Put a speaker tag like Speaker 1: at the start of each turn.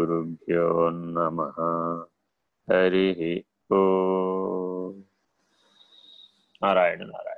Speaker 1: శ్రీగురుభ్యో నమ హరి ఓ నారాయణ నారాయణ